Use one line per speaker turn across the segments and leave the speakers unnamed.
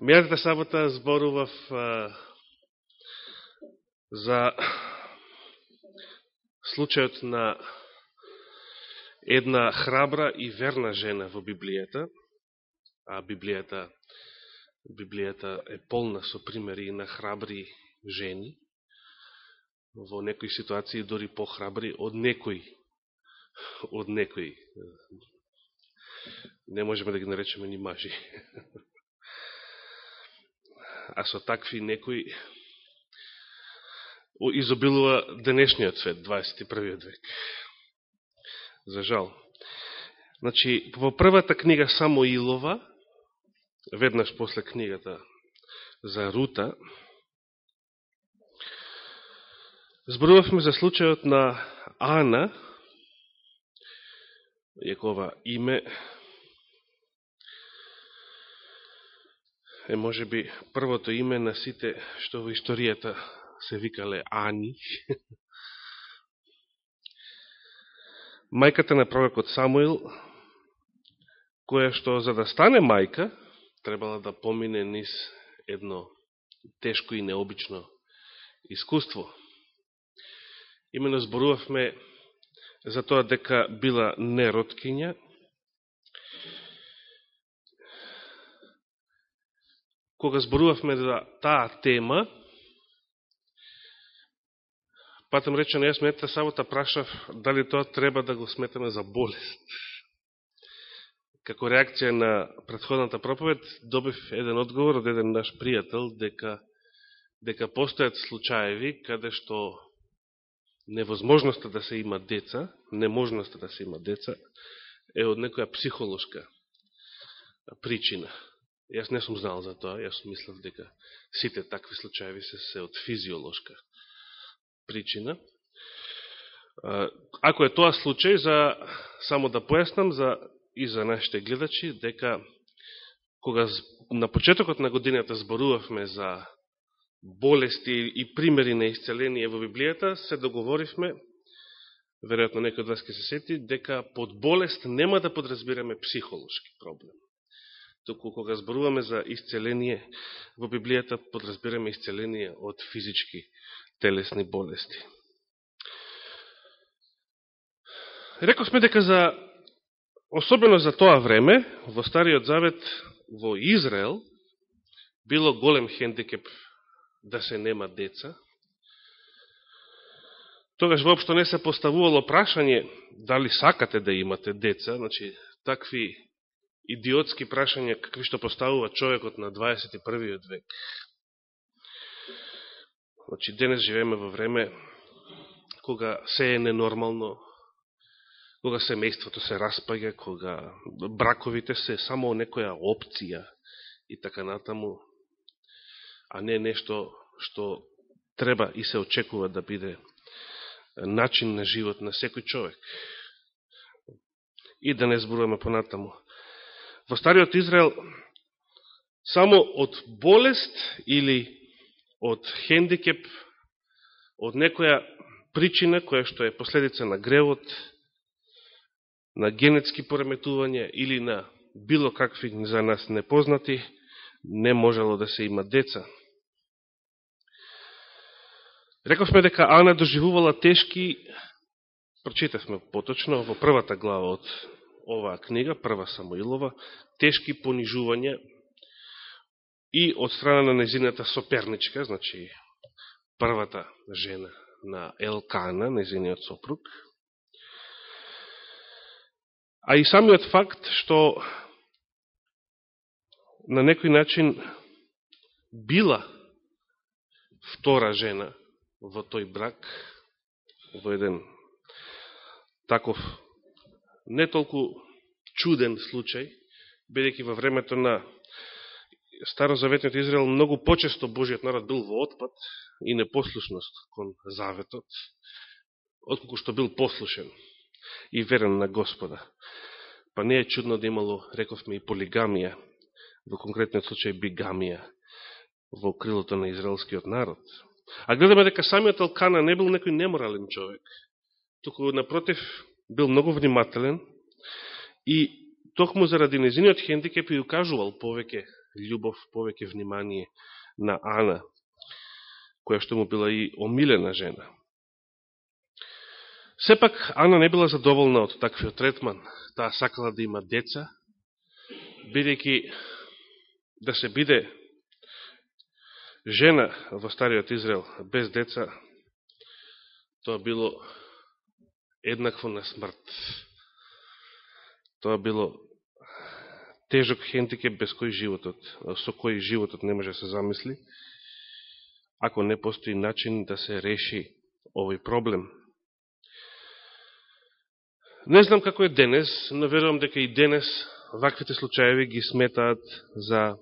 Мејатата сабота зборував а, за случајот на една храбра и верна жена во Библијата, а Библијата, Библијата е полна со примери на храбри жени, во некои ситуации дори похрабри од некои, од некои, не можеме да ги наречеме ни мажи. А со такви некои изобилува денешниот свет, 21. век. За жал. Значи, во првата книга само Илова. веднаш после книгата за Рута, зборувавме за случајот на Ана, Јакова име, е може би првото име на сите што во историјата се викале Ани. Мајката на пророкот Самуил, која што за да стане мајка, требала да помине низ едно тешко и необично искуство. Имено зборувавме за тоа дека била нероткиња, кога зборувавме за таа тема, Патем речено, јас мета сабота прашав дали тоа треба да го сметаме за болест. Како реакција на предходната проповед, добив еден одговор од еден наш пријател, дека, дека постојат случаеви каде што невозможноста да се има деца, неможноста да се има деца, е од некоја психолошка причина. Јас не сум знал за тоа, јас мислав дека сите такви случаеви се, се од физиолошка причина. Ако е тоа случај, за, само да појаснам за, и за нашите гледачи, дека кога на почетокот на годината зборувавме за болести и примери на исцеление во Библијата, се договоривме, веројатно некој од вас ке се сети, дека под болест нема да подразбираме психолошки проблем. Току кога зборуваме за исцеление во Библијата, подразбираме исцеление од физички телесни болести. Рековме дека за, особено за тоа време, во Стариот Завет, во Израел, било голем хендикеп да се нема деца. Тогаш воопшто не се поставувало прашање дали сакате да имате деца, значи такви идиотски прашања какви што поставува човекот на 21. век. Значи, денес живееме во време кога се е ненормално, кога семејството се распаѓа, кога браковите се само некоја опција и така натаму, а не нешто што треба и се очекува да биде начин на живот на секој човек. И да не зборуваме понатаму. Во Стариот Израел, само од болест или од хендикеп, од некоја причина која што е последица на гревот, на генетски пореметување или на било какви за нас непознати, не можело да се има деца. Рековме дека Ана доживувала тешки, прочитавме поточно во првата глава од оваа книга, прва Самоилова, тешки понижувања и од страна на незината соперничка, значи првата жена на Елкана, незиниот сопруг, а и самиот факт што на некој начин била втора жена во тој брак, во еден таков не толку чуден случај, бидејќи во времето на Старозаветниот Израел многу почесто Божиот народ бил во отпад и непослушност кон заветот, отколку што бил послушен и верен на Господа. Па не е чудно да имало, рековме, и полигамија, во конкретниот случај бигамија, во крилото на израелскиот народ. А гледаме дека самиот Алкана не бил некој неморален човек, туку напротив бил многу внимателен и токму заради незиниот хендикеп и укажувал повеќе љубов, повеќе внимание на Ана, која што му била и омилена жена. Сепак, Ана не била задоволна од таквиот третман. Таа сакала да има деца, бидејќи да се биде жена во Стариот Израел без деца, тоа било еднакво на смрт. Тоа било тежок хентикеп без кој животот, со кој животот не може да се замисли, ако не постои начин да се реши овој проблем. Не знам како е денес, но верувам дека и денес ваквите случаеви ги сметаат за,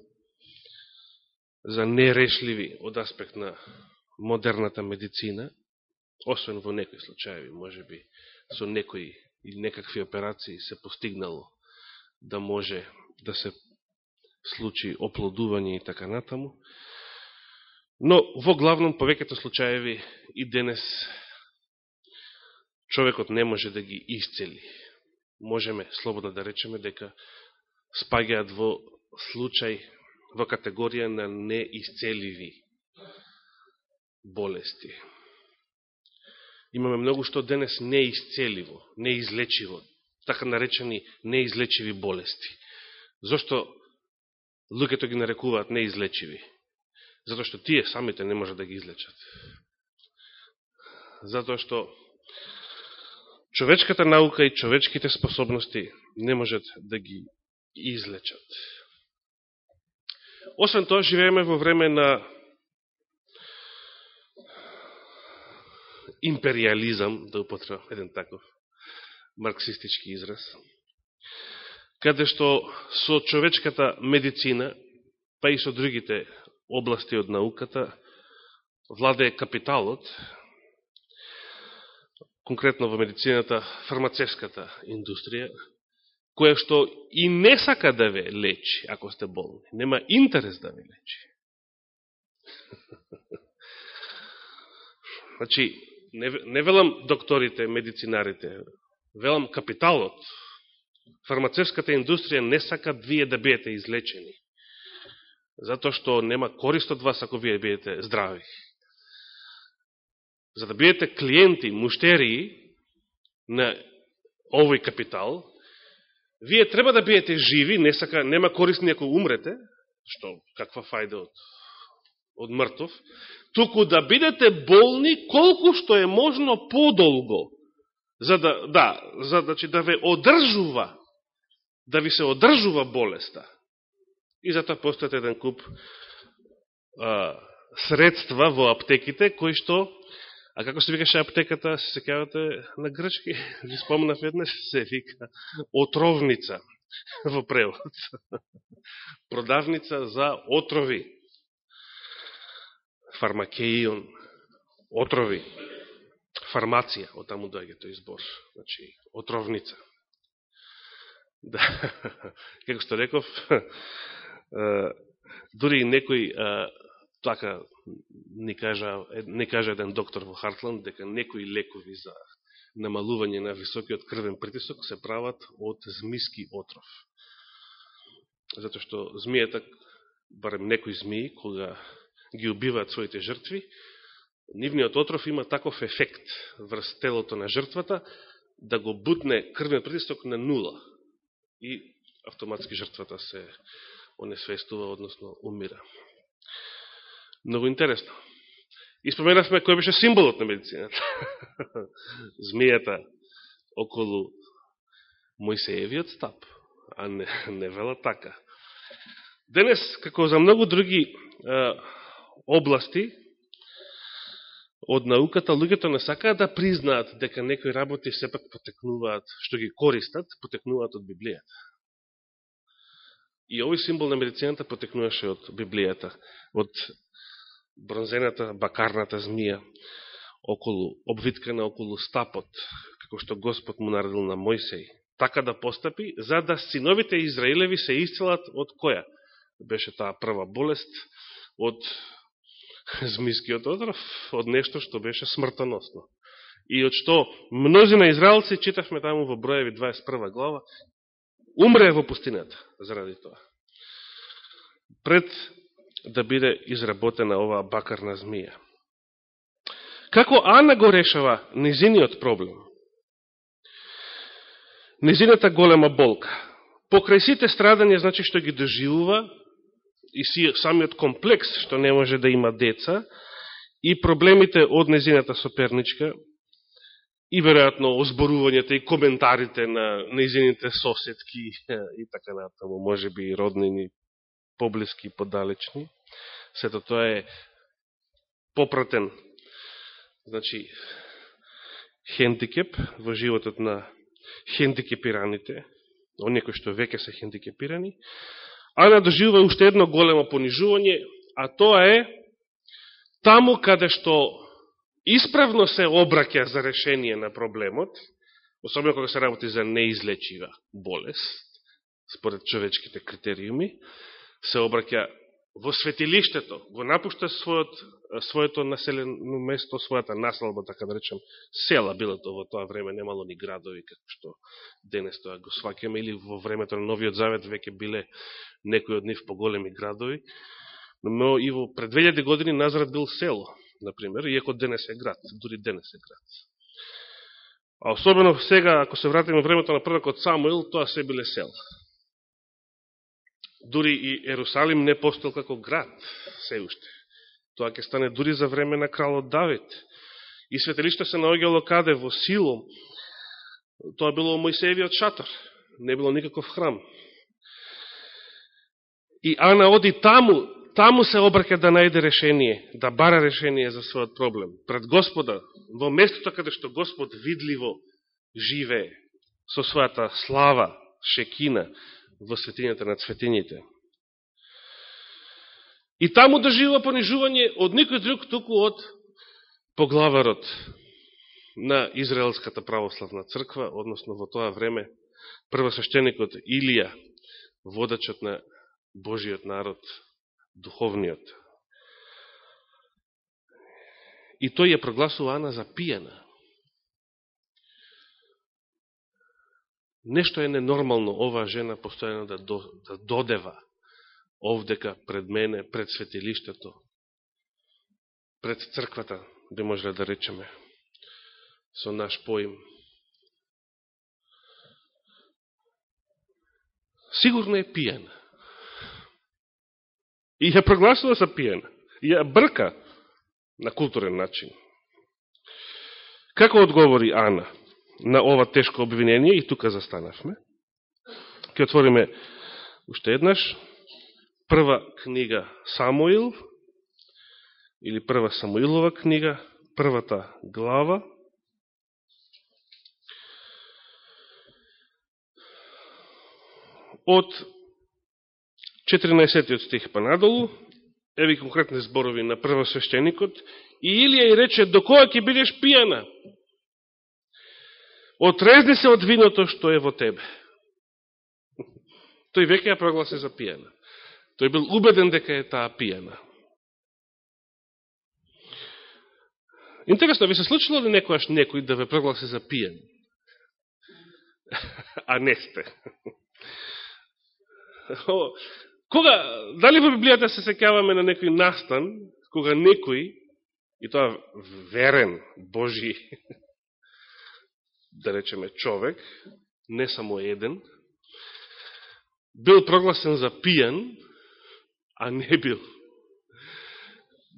за нерешливи од аспект на модерната медицина, освен во некои случаеви, може би со некои или некакви операции се постигнало да може да се случи оплодување и така натаму. Но во главном повеќето случаеви и денес човекот не може да ги исцели. Можеме слободно да речеме дека спаѓаат во случај, во категорија на неисцеливи болести. Имаме многу што денес неисцеливо, неизлечиво, така наречени неизлечиви болести. Зошто луѓето ги нарекуваат неизлечиви? Затоа што тие самите не може да ги излечат. Затоа што човечката наука и човечките способности не можат да ги излечат. Освен тоа, живееме во време на империализам, да употребам еден таков марксистички израз, каде што со човечката медицина, па и со другите области од науката, владее капиталот, конкретно во медицината, фармацевската индустрија, која што и не сака да ве лечи, ако сте болни. Нема интерес да ве лечи. значи, не, не велам докторите, медицинарите, велам капиталот, фармацевската индустрија не сака вие да биете излечени. Затоа што нема корист од вас ако вие биете здрави. За да биете клиенти, муштерии на овој капитал, вие треба да биете живи, не сака, нема корист ако умрете, што каква фајда од, од мртов, туку да бидете болни колку што е можно подолго, за да, да, за да, да ве одржува, да ви се одржува болеста. И затоа постојат еден куп а, средства во аптеките, кои што, а како се викаше аптеката, се секавате на грчки, ви спомнав еднаш, се вика отровница во превод. Продавница за отрови. Фармакеион, отрови. Фармација, од таму дојде тој збор. Значи, отровница. Да, како што реков, дури и некој така не кажа, не кажа еден доктор во Хартланд дека некои лекови за намалување на високиот крвен притисок се прават од змиски отров. Затоа што змијата, барем некои змии, кога ги убиваат своите жртви, нивниот отров има таков ефект врз телото на жртвата, да го бутне крвен притисток на нула. И автоматски жртвата се онесвестува, односно умира. Много интересно. Испоменавме кој беше символот на медицината. Змијата околу Мојсеевиот стап, а не, не вела така. Денес, како за многу други области од науката, луѓето не сакаат да признаат дека некои работи сепак потекнуваат, што ги користат, потекнуваат од Библијата. И овој символ на медицината потекнуваше од Библијата, од бронзената бакарната змија, околу, обвиткана околу стапот, како што Господ му наредил на Мојсеј, така да постапи, за да синовите Израилеви се исцелат од која? Беше таа прва болест, од змискиот отров, од нешто што беше смртоносно. И од што мнозина израелци, читавме таму во Броеви 21 глава, умре во пустината заради тоа. пред да биде изработена оваа бакарна змија. Како Ана го решава низиниот проблем? низината голема болка. Покрај сите страдања, значи што ги доживува, и си, самиот комплекс, што не може да има деца, и проблемите од незината соперничка, и веројатно озборувањето и коментарите на незините соседки и така натаму, може би и роднини, поблиски и подалечни. Сето тоа е попратен значи, хендикеп во животот на хендикепираните, оние кои што веќе се хендикепирани, Ана доживува уште едно големо понижување, а тоа е таму каде што исправно се обраќа за решение на проблемот, особено кога се работи за неизлечива болест, според човечките критериуми, се обраќа во светилиштето, го напушта својот, своето населено место, својата населба, така да речем, села било тоа во тоа време, немало ни градови, како што денес тоа го свакаме, или во времето на Новиот Завет веќе биле некои од нив поголеми градови, но и во пред 2000 години Назарет бил село, например, иако денес е град, дури денес е град. А особено сега, ако се вратиме времето на првакот Самуил, тоа се биле села. Дури и Ерусалим не постал како град, се уште. Тоа ќе стане дури за време на кралот Давид. И светелиште се наоѓало каде во Силом. Тоа било Мојсеевиот шатар. Не било никаков храм. И Ана оди таму, таму се обрке да најде решение, да бара решение за својот проблем. Пред Господа, во местото каде што Господ видливо живее, со својата слава, шекина, во светињата на цветињите. И таму да доживува понижување од никој друг, туку од поглаварот на Израелската православна црква, односно во тоа време првосвещеникот Илија, водачот на Божиот народ, духовниот. И тој ја прогласува Ана за пиена. Нешто е ненормално оваа жена постојано да, до, да додева овдека пред мене, пред светилиштето, пред црквата, би можеле да речеме, со наш поим. Сигурно е пиена. И ја прогласува за пиена. И ја брка на културен начин. Како одговори Ана? На ова тешко обвинение и тука застанавме. Ке отвориме уште еднаш прва книга Самуил или прва Самуилова книга, првата глава. Од 14 стих па надолу, еви конкретни зборови на првосвещеникот, и Илија и рече, до која ќе бидеш пијана? Отрезни се од виното што е во тебе. Тој веќе ја прогласи за пијана. Тој бил убеден дека е таа пијана. Интересно, ви се случило ли некојаш некој да ве прогласи за пијан? А не сте. Кога, дали во Библијата се секјаваме на некој настан, кога некој, и тоа верен Божи да речеме, човек, не само еден, бил прогласен за пијан, а не бил.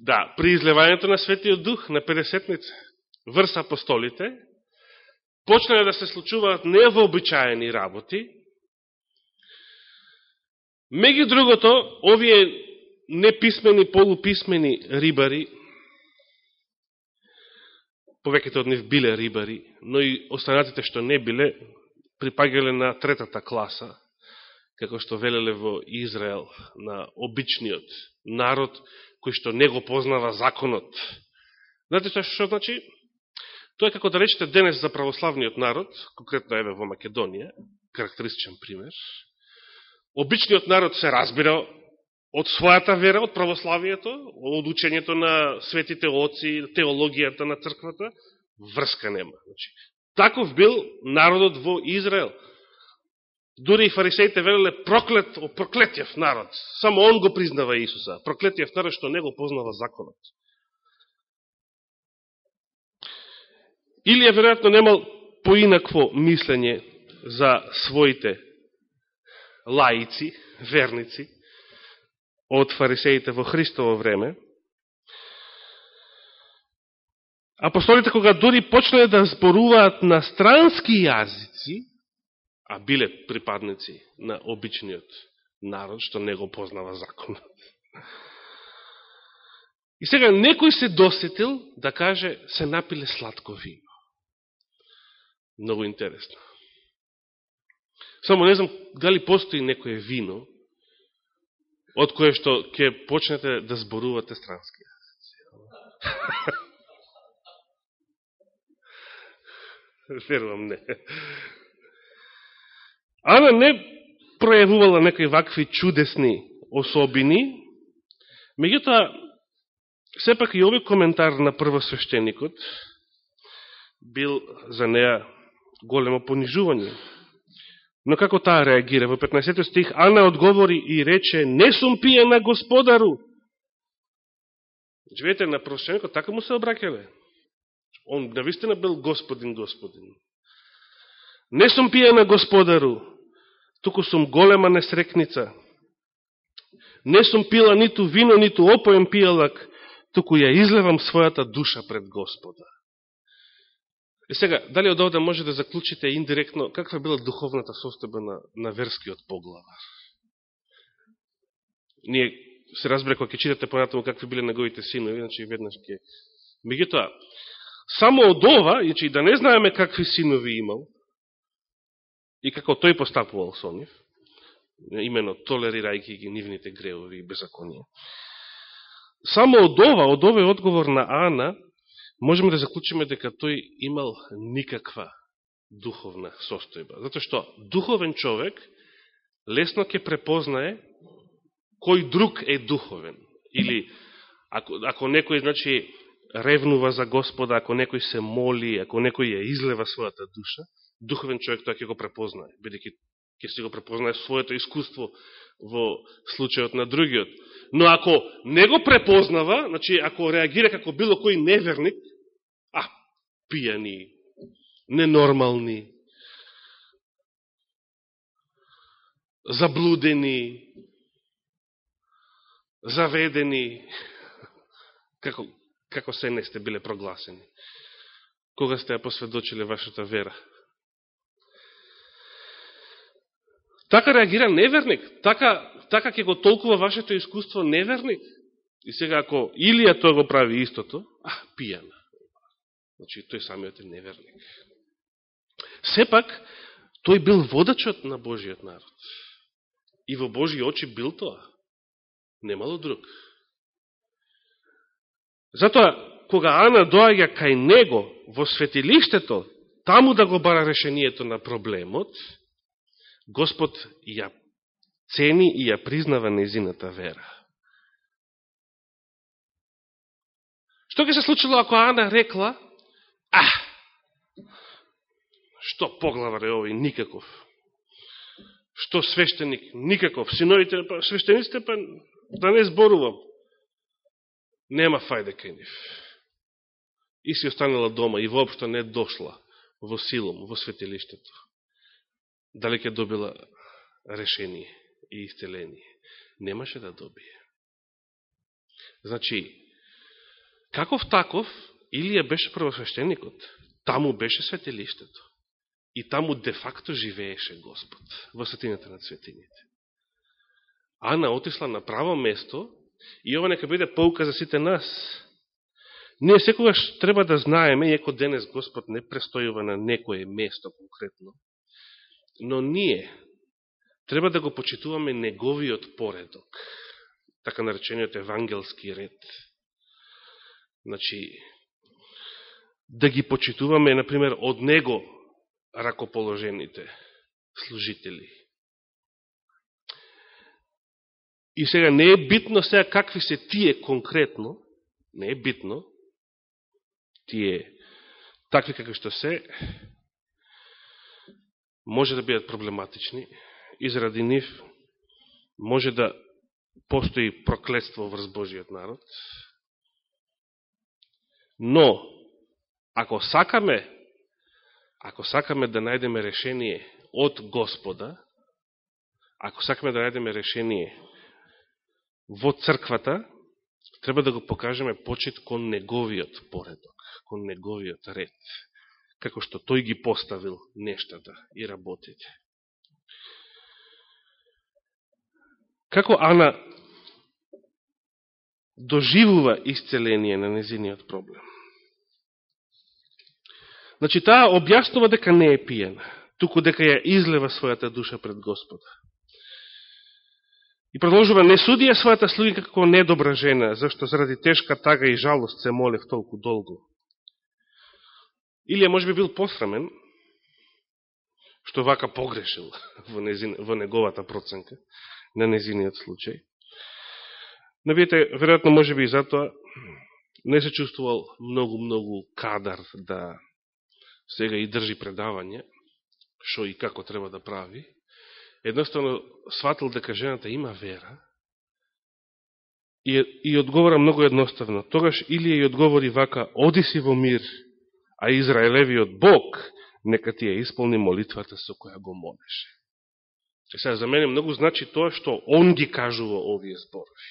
Да, при излевањето на Светиот Дух на 50-ница, врз апостолите, почнале да се случуваат невообичаени работи, меѓу другото, овие неписмени, полуписмени рибари, повеќето од нив биле рибари, но и останатите што не биле, припагале на третата класа, како што велеле во Израел, на обичниот народ, кој што не го познава законот. Знаете што, што значи? Тоа е како да речете денес за православниот народ, конкретно еве во Македонија, карактеристичен пример. Обичниот народ се разбира од својата вера, од православието, од учењето на светите оци, теологијата на црквата, врска нема. Значи, таков бил народот во Израел. Дури и фарисеите велеле проклет, проклетјев народ. Само он го признава Исуса. Проклетјев народ што не го познава законот. Илија веројатно немал поинакво мислење за своите лаици, верници, од фарисеите во Христово време. Апостолите, кога дори почнале да зборуваат на странски јазици, а биле припадници на обичниот народ, што не го познава законот. И сега некој се досетил да каже се напиле сладко вино. Многу интересно. Само не знам дали постои некое вино од кое што ќе почнете да зборувате странски. Верувам не. Ана не пројавувала некои вакви чудесни особини, меѓутоа, сепак и овој коментар на првосвещеникот бил за неа големо понижување. Но како таа реагира? Во 15 стих Ана одговори и рече, не сум пиена господару. Значи, Живете на првосвещеникот, така му се обракеле. Он навистина бил господин, господин. Не сум пиена господару, туку сум голема несрекница. Не сум пила ниту вино, ниту опоен пијалак, туку ја излевам својата душа пред Господа. И сега, дали од овде може да заклучите индиректно каква била духовната состојба на, на верскиот поглавар? Ние се разбере кога ќе читате понатаму какви биле неговите синови, значи веднаш ќе... Меѓутоа, само од ова, значи да не знаеме какви синови имал, и како тој постапувал со нив, именно толерирајќи ги нивните греови и беззаконија. Само од ова, од овој одговор на Ана, можеме да заклучиме дека тој имал никаква духовна состојба. Зато што духовен човек лесно ќе препознае кој друг е духовен. Или ако, ако некој значи, ревнува за Господа, ако некој се моли, ако некој ја излева својата душа, духовен човек тоа ќе го препознае, бидеќи ќе си го препознае своето искуство во случајот на другиот. Но ако не го препознава, значи ако реагира како било кој неверник, пијани, ненормални, заблудени, заведени, како, како се не сте биле прогласени, кога сте ја посведочили вашата вера. Така реагира неверник. Така, така ќе го толкува вашето искуство неверник. И сега ако Илија тоа го прави истото, а, пијана. Значи, тој самиот е неверник. Сепак, тој бил водачот на Божиот народ. И во Божи очи бил тоа. Немало друг. Затоа, кога Ана доаѓа кај него во светилиштето, таму да го бара решението на проблемот, Господ ја цени и ја признава незината вера. Што ќе се случило ако Ана рекла, а, што поглавар е овој, никаков. Што свештеник, никаков. Синовите, па, свештениците, па да не зборувам. Нема фајде кај нив. И си останала дома и воопшто не дошла во силом, во светилиштето дали ќе добила решение и исцеление. Немаше да добие. Значи, каков таков, Илија беше првосвещеникот, таму беше светелиштето. И таму де-факто живееше Господ во светината на светините. Ана отисла на право место и ова нека биде pouка за сите нас. Ние секогаш треба да знаеме, иако денес Господ не престојува на некое место конкретно, но ние треба да го почитуваме неговиот поредок, така наречениот евангелски ред. Значи, да ги почитуваме, например, од него ракоположените служители. И сега не е битно сега какви се тие конкретно, не е битно, тие такви какви што се, може да бидат проблематични и заради нив може да постои проклетство врз Божиот народ. Но, ако сакаме, ако сакаме да најдеме решение од Господа, ако сакаме да најдеме решение во црквата, треба да го покажеме почет кон неговиот поредок, кон неговиот ред, како што тој ги поставил нештата да и работите. Како Ана доживува исцеление на незиниот проблем? Значи, таа објаснува дека не е пиена, туку дека ја излева својата душа пред Господа. И продолжува, не суди ја својата слуги како недобра жена, зашто заради тешка тага и жалост се молев толку долго. Или може би бил посрамен, што вака погрешил во, незин, во неговата проценка на незиниот случај. Но видите, веројатно може би и затоа не се чувствувал многу-многу кадар да сега и држи предавање, што и како треба да прави, едноставно сватил дека жената има вера и, и одговора многу едноставно. Тогаш Илија и одговори вака, оди си во мир, а Израелевиот Бог нека ти ја исполни молитвата со која го молеше. И сега за мене многу значи тоа што он ги кажува овие зборови.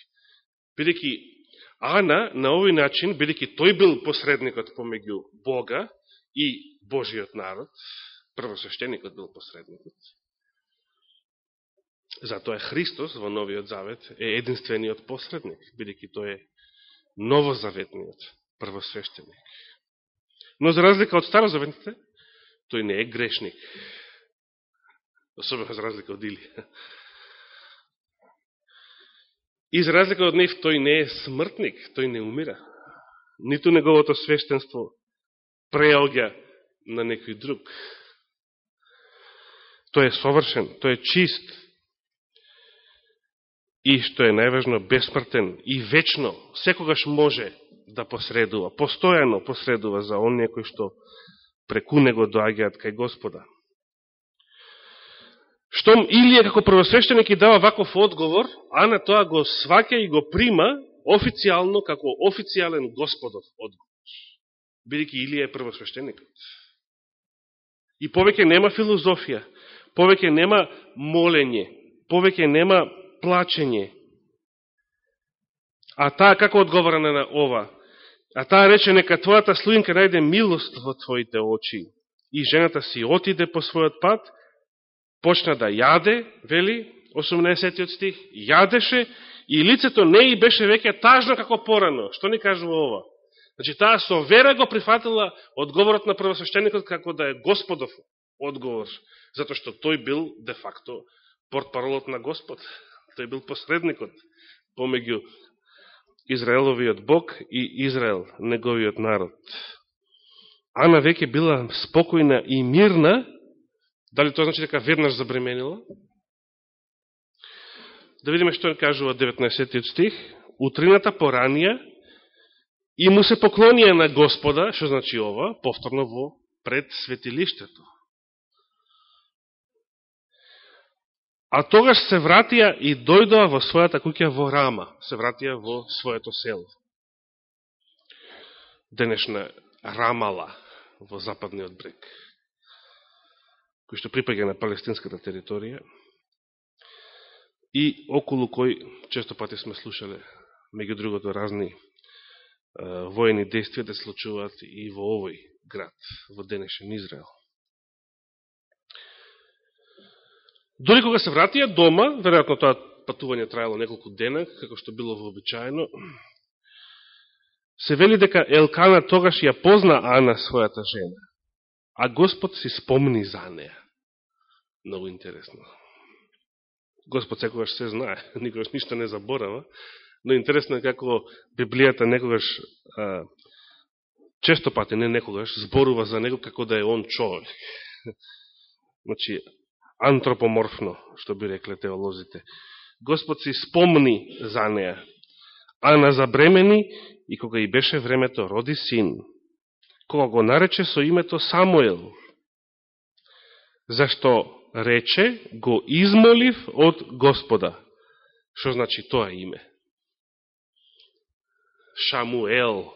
Бидеќи Ана на овој начин, бидеќи тој бил посредникот помеѓу Бога и Божиот народ, првосвещеникот бил посредникот, Затоа Христос во Новиот Завет е единствениот посредник, бидеќи тој е новозаветниот првосвещеник. Но за разлика од старозаветните, тој не е грешник. Особено за разлика од Илија. И за разлика од нив, тој не е смртник, тој не умира. Ниту неговото свештенство преоѓа на некој друг. Тој е совршен, тој е чист, и што е најважно бесмртен и вечно, секогаш може да посредува, постојано посредува за оние кои што преку него доаѓаат кај Господа. Штом Илија како првосвещеник и дава ваков одговор, а на тоа го сваќа и го прима официјално како официјален Господов одговор. Бидеќи Илија е првосвещеникот. И повеќе нема филозофија, повеќе нема молење, повеќе нема плачење. А таа како одговора на ова? А таа рече, нека твојата слуинка најде милост во твоите очи. И жената си отиде по својот пат, почна да јаде, вели, 18 стих, јадеше и лицето не и беше веќе тажно како порано. Што ни кажува ова? Значи, таа со вера го прифатила одговорот на првосвещеникот како да е Господов одговор, затоа што тој бил, де факто, портпаролот на Господ. Тој бил посредникот помеѓу Израеловиот Бог и Израел, неговиот народ. Ана веќе била спокојна и мирна, дали тоа значи дека веднаш забременила? Да видиме што кажува 19 стих. Утрината поранија и му се поклонија на Господа, што значи ова, повторно во пред светилиштето. А тогаш се вратија и дојдоа во својата куќа во Рама, се вратија во своето село. Денешна Рамала во западниот брег, кој што припаѓа на палестинската територија и околу кој често пати сме слушале, меѓу другото, разни воени действија да случуваат и во овој град, во денешен Израел. Дори кога се вратија дома, веројатно тоа патување траело неколку дена, како што било вообичаено, се вели дека Елкана тогаш ја позна Ана својата жена, а Господ си спомни за неја. Много интересно. Господ секогаш се знае, никогаш ништо не заборава, но интересно е како Библијата некогаш, а, често пати, не некогаш, зборува за него како да е он човек. Значи, антропоморфно, што би рекле теолозите. Господ си спомни за неја. Ана забремени и кога и беше времето роди син, кога го нарече со името Самуел. зашто рече, го измолив од Господа. Што значи тоа име? Шамуел,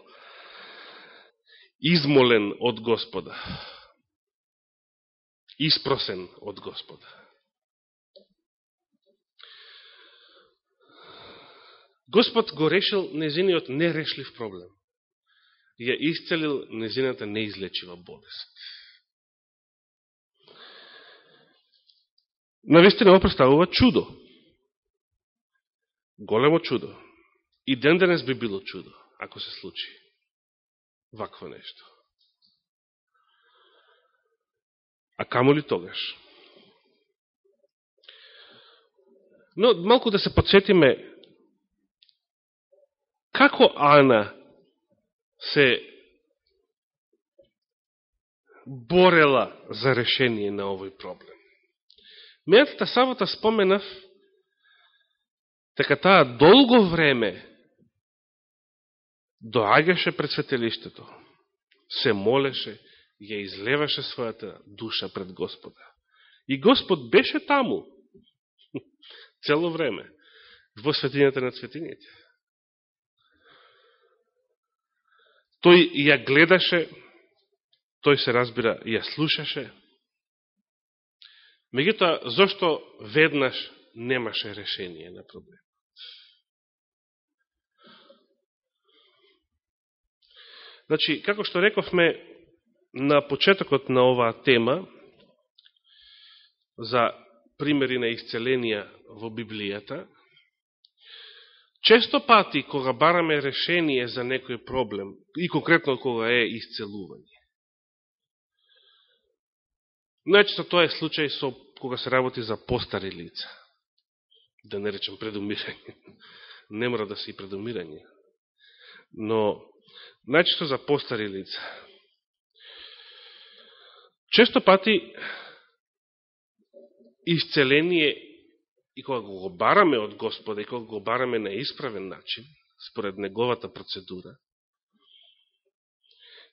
измолен од Господа, испросен од Господа. Господ го решил незиниот нерешлив проблем. Ја исцелил незината неизлечива болест. Навистина ова представува чудо. Големо чудо. И ден денес би било чудо, ако се случи вакво нешто. А камо ли тогаш? Но малку да се подсетиме како Ана се борела за решение на овој проблем. Мејатата сабота споменав дека таа долго време доаѓаше пред светелиштето, се молеше, ја излеваше својата душа пред Господа. И Господ беше таму цело време, во светињата на светињите. Тој ја гледаше, тој се разбира, ја слушаше. Меѓутоа, зошто веднаш немаше решение на проблем? Значи, како што рековме на почетокот на оваа тема, за примери на исцеленија во Библијата, често пати кога бараме решение за некој проблем, и конкретно кога е исцелување, Најчесто тоа е случај со кога се работи за постари лица. Да не речем предумирање. Не мора да се и предумирање. Но најчесто за постари лица. Често пати исцеление и кога го бараме од Господа и кога го бараме на исправен начин, според неговата процедура,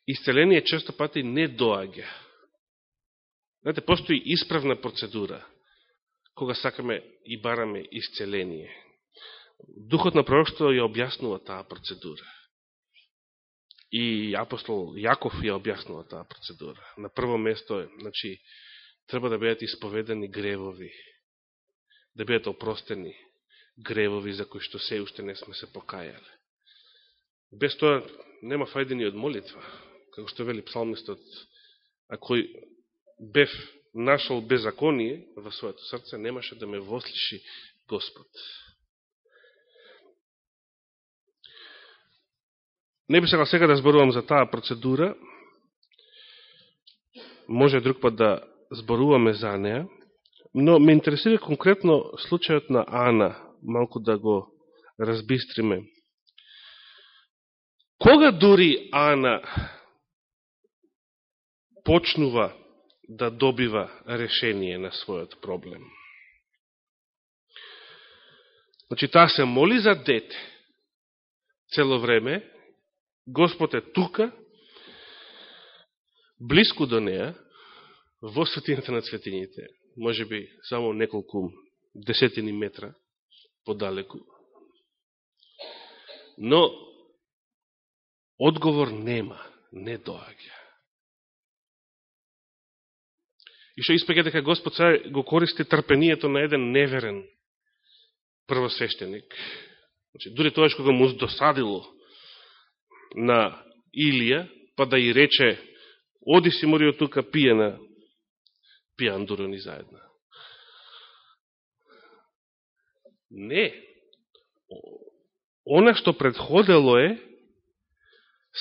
исцеление често пати не доаѓа. Знаете, постои исправна процедура кога сакаме и бараме исцеление. Духот на пророкството ја објаснува таа процедура. И апостол Јаков ја објаснува таа процедура. На прво место е, значи, треба да бидат исповедани гревови, да бидат опростени гревови за кои што се уште не сме се покајале. Без тоа нема фајдени од молитва, како што вели псалмистот, а кој бев нашол беззаконие во своето срце, немаше да ме вослиши Господ. Не би сакал сега да зборувам за таа процедура, може друг пат да зборуваме за неа, но ме интересира конкретно случајот на Ана, малку да го разбистриме. Кога дури Ана почнува да добива решение на својот проблем? Значи, таа се моли за дете цело време, Господ е тука, близко до неа, во светината на светините, може би само неколку десетини метра подалеку. Но одговор нема, не доаѓа. И што испеке дека Господ сега го користи трпението на еден неверен првосвещеник. Значи, дури тоа што го му досадило на Илија, па да и рече, оди си мори од тука пијана, пијан дурони заедна. Не. Она што предходело е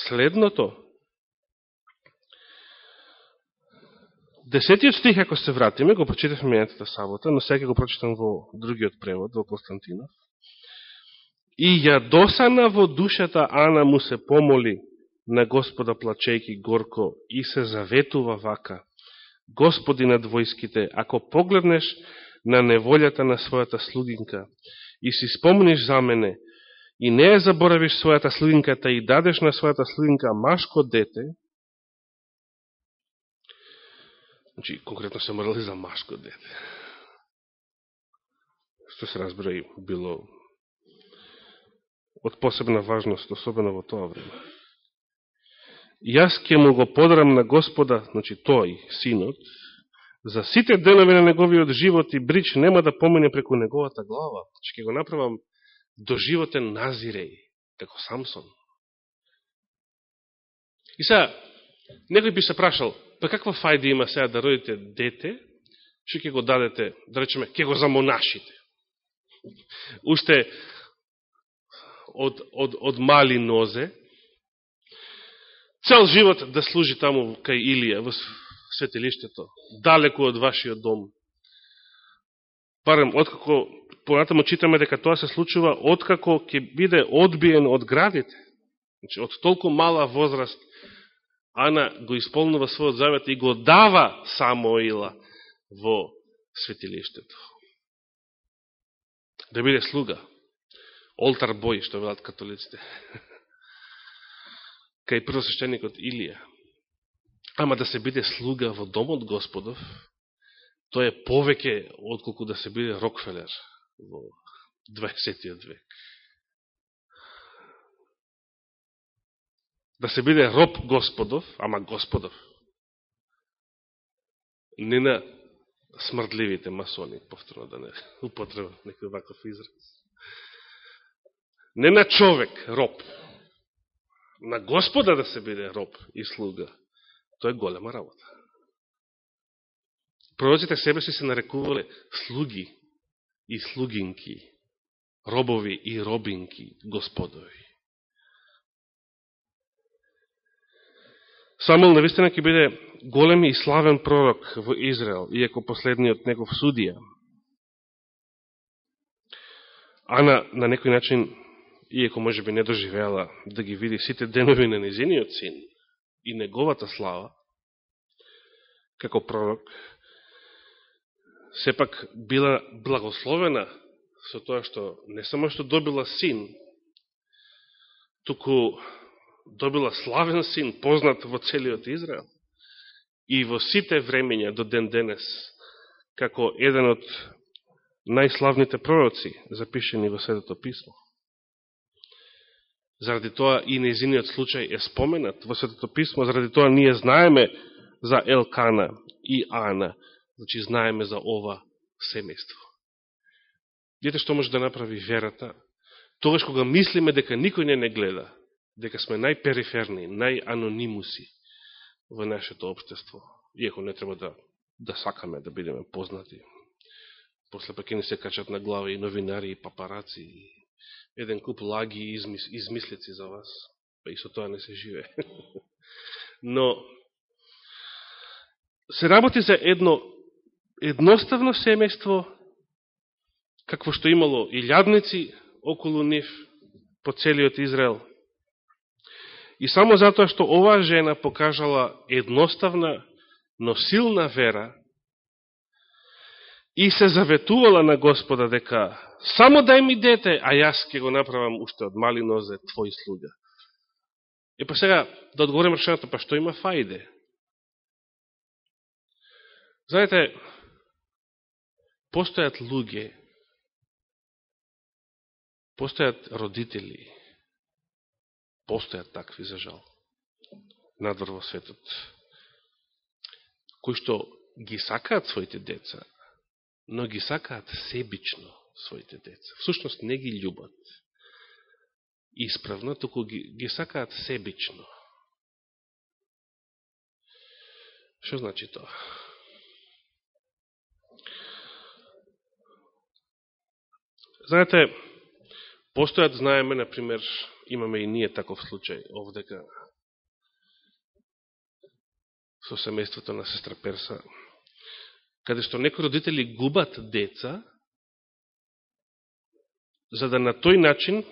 следното. Десетиот стих, ако се вратиме, го прочитавме мејатата сабота, но сега го прочитам во другиот превод, во Константинов. И ја досана во душата Ана му се помоли на Господа плачејки горко и се заветува вака. Господи над војските, ако погледнеш на неволјата на својата слугинка и си спомниш за мене и не ја заборавиш својата слугинката и дадеш на својата слугинка машко дете, Значи, конкретно се морали за машко дете. Што се разбира и било од посебна важност, особено во тоа време. Јас ке му го подарам на Господа, значи тој, синот, за сите денови на неговиот живот и брич нема да помине преку неговата глава. че ќе го направам до животен назиреј, како Самсон. И сега, некој би се прашал, па каква фајда има сега да родите дете, што ќе го дадете, да речеме, ќе го замонашите. Уште од, од, од мали нозе, цел живот да служи таму кај Илија, во светилиштето, далеко од вашиот дом. Барем, откако, понатамо читаме дека тоа се случува, откако ќе биде одбиен од градите. Значи, од толку мала возраст, Ана го исполнува својот завет и го дава Самоила во светилиштето. Да биде слуга. Олтар бој, што велат католиците. Кај првосвещеникот Илија. Ама да се биде слуга во домот Господов, тоа е повеќе отколку да се биде Рокфелер во 20. век. Да се биде роб Господов, ама Господов. Не на смрдливите масони, повторно да не употребам некој ваков израз. Не на човек, роб. На Господа да се биде роб и слуга. Тоа е голема работа. Пророците себе си се нарекувале слуги и слугинки, робови и робинки господови. Самуил навистина ќе биде голем и славен пророк во Израел, иако последниот негов судија. А на на некој начин, иеко може би не доживеала да ги види сите денови на незиниот син и неговата слава, како пророк, сепак била благословена со тоа што не само што добила син, туку добила славен син, познат во целиот Израел. И во сите времења до ден денес, како еден од најславните пророци, запишени во Светото Писмо. Заради тоа и незиниот случај е споменат во Светото Писмо, заради тоа ние знаеме за Елкана и Ана, значи знаеме за ова семејство. Дете што може да направи верата? Тогаш кога мислиме дека никој не не гледа, дека сме најпериферни, најанонимуси во нашето обштество, иако не треба да, да сакаме да бидеме познати. После пак не се качат на глава и новинари, и папараци, и еден куп лаги и измис, измислици за вас, па и со тоа не се живе. Но, се работи за едно едноставно семејство, какво што имало и лјадници околу нив по целиот Израел, И само затоа што оваа жена покажала едноставна, но силна вера и се заветувала на Господа дека само дај ми дете, а јас ќе го направам уште од мали нозе твој слуга. И па сега, да одговорим реченото, па што има фајде? Знаете, постојат луѓе, постојат родители, Постојат такви, за жал, надвор во светот, кои што ги сакаат своите деца, но ги сакаат себично своите деца. Всушност не ги љубат исправно, току ги, ги сакаат себично. Што значи тоа? Знаете, постојат, знаеме, например, имаме и ние таков случај овдека со семејството на сестра Перса, каде што некои родители губат деца, за да на тој начин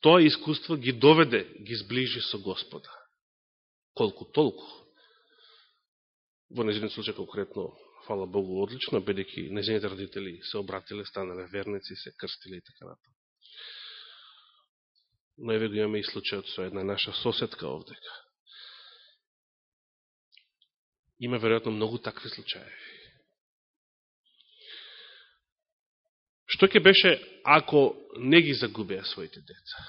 тоа искуство ги доведе, ги сближи со Господа. Колку толку. Во незинен случај конкретно, фала Богу, одлично, бедеќи незините родители се обратиле, станале верници, се крстиле и така натаму но еве го имаме и случајот со една наша соседка овдека. Има веројатно многу такви случаеви. Што ќе беше ако не ги загубеа своите деца?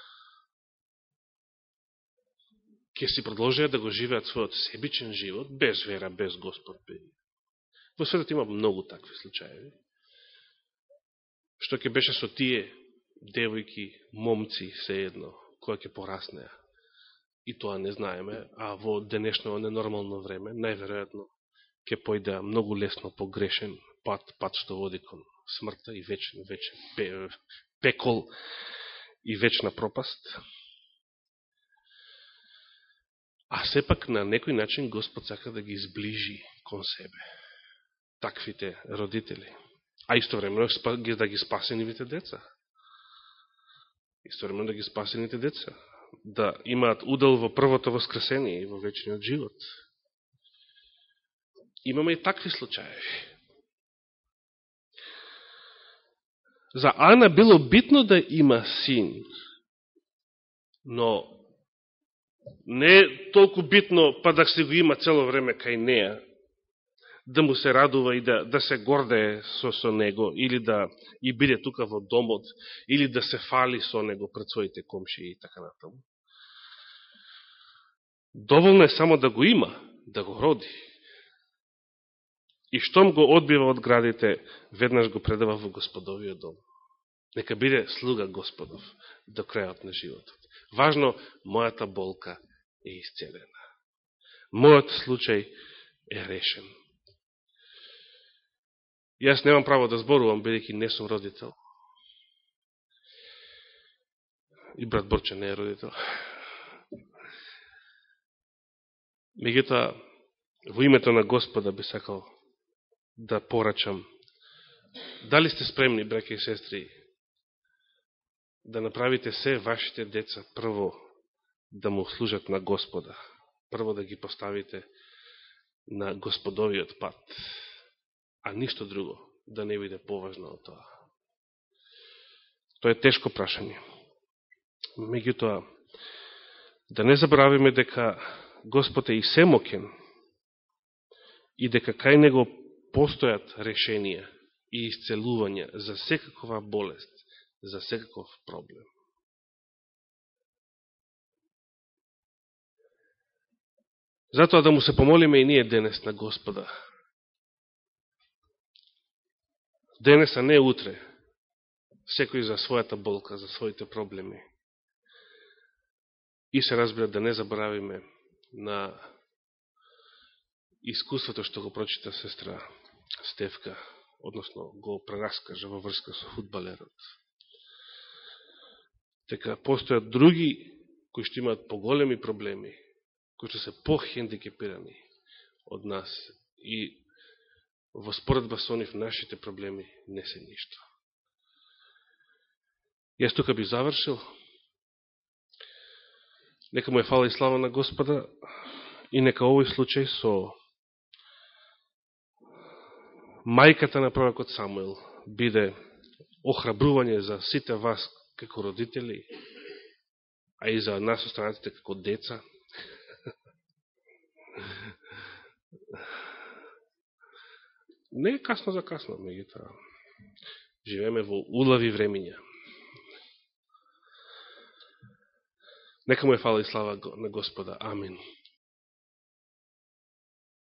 Ке си продолжеа да го живеат својот себичен живот, без вера, без Господ. Во светот има многу такви случаеви. Што ќе беше со тие девојки, момци, се едно, која ќе пораснеа? И тоа не знаеме, а во денешно ненормално време, најверојатно, ќе појде многу лесно погрешен пат, пат што води кон смртта и вечен, вечен пекол и вечна пропаст. А сепак на некој начин Господ сака да ги изближи кон себе. Таквите родители. А истовремено да ги спаси нивите деца. Истовремено да ги спаси нивите деца. Да имаат удел во првото воскресение и во вечниот живот. Имаме и такви случаеви. За Ана било битно да има син, но не толку битно па да се го има цело време кај неа, да му се радува и да, да се гордее со, со него, или да и биде тука во домот, или да се фали со него пред своите комши и така натаму. Доволно е само да го има, да го роди. И штом го одбива од градите, веднаш го предава во Господовиот дом. Нека биде слуга Господов до крајот на животот. Важно, мојата болка е исцелена. Мојот случај е решен. Јас немам право да зборувам, бидејќи не сум родител. И брат Борче не е родител. Меѓутоа, во името на Господа би сакал да порачам. Дали сте спремни, браке и сестри, да направите се вашите деца прво да му служат на Господа, прво да ги поставите на Господовиот пат, а ништо друго да не биде поважно од тоа. Тоа е тешко прашање. Меѓутоа, да не забравиме дека Господ е и семокен и дека кај него постојат решенија и исцелувања за секакова болест, за секаков проблем. Затоа да му се помолиме и ние денес на Господа. Денес, а не утре. Секој за својата болка, за своите проблеми. И се разбира да не забравиме на искуството што го прочита сестра Стевка, односно го прераскажа во врска со футбалерот. Така постојат други кои што имаат поголеми проблеми, кои што се похендикепирани од нас и во споредба со нив нашите проблеми не се ништо. Јас тука би завршил. Нека му е фала и слава на Господа и нека овој случај со мајката на пророкот Самуил биде охрабрување за сите вас како родители, а и за нас останатите како деца. Не е касно за касно, меѓутоа. Живееме во улави времиња. Нека му е фала и слава на Господа. Амин.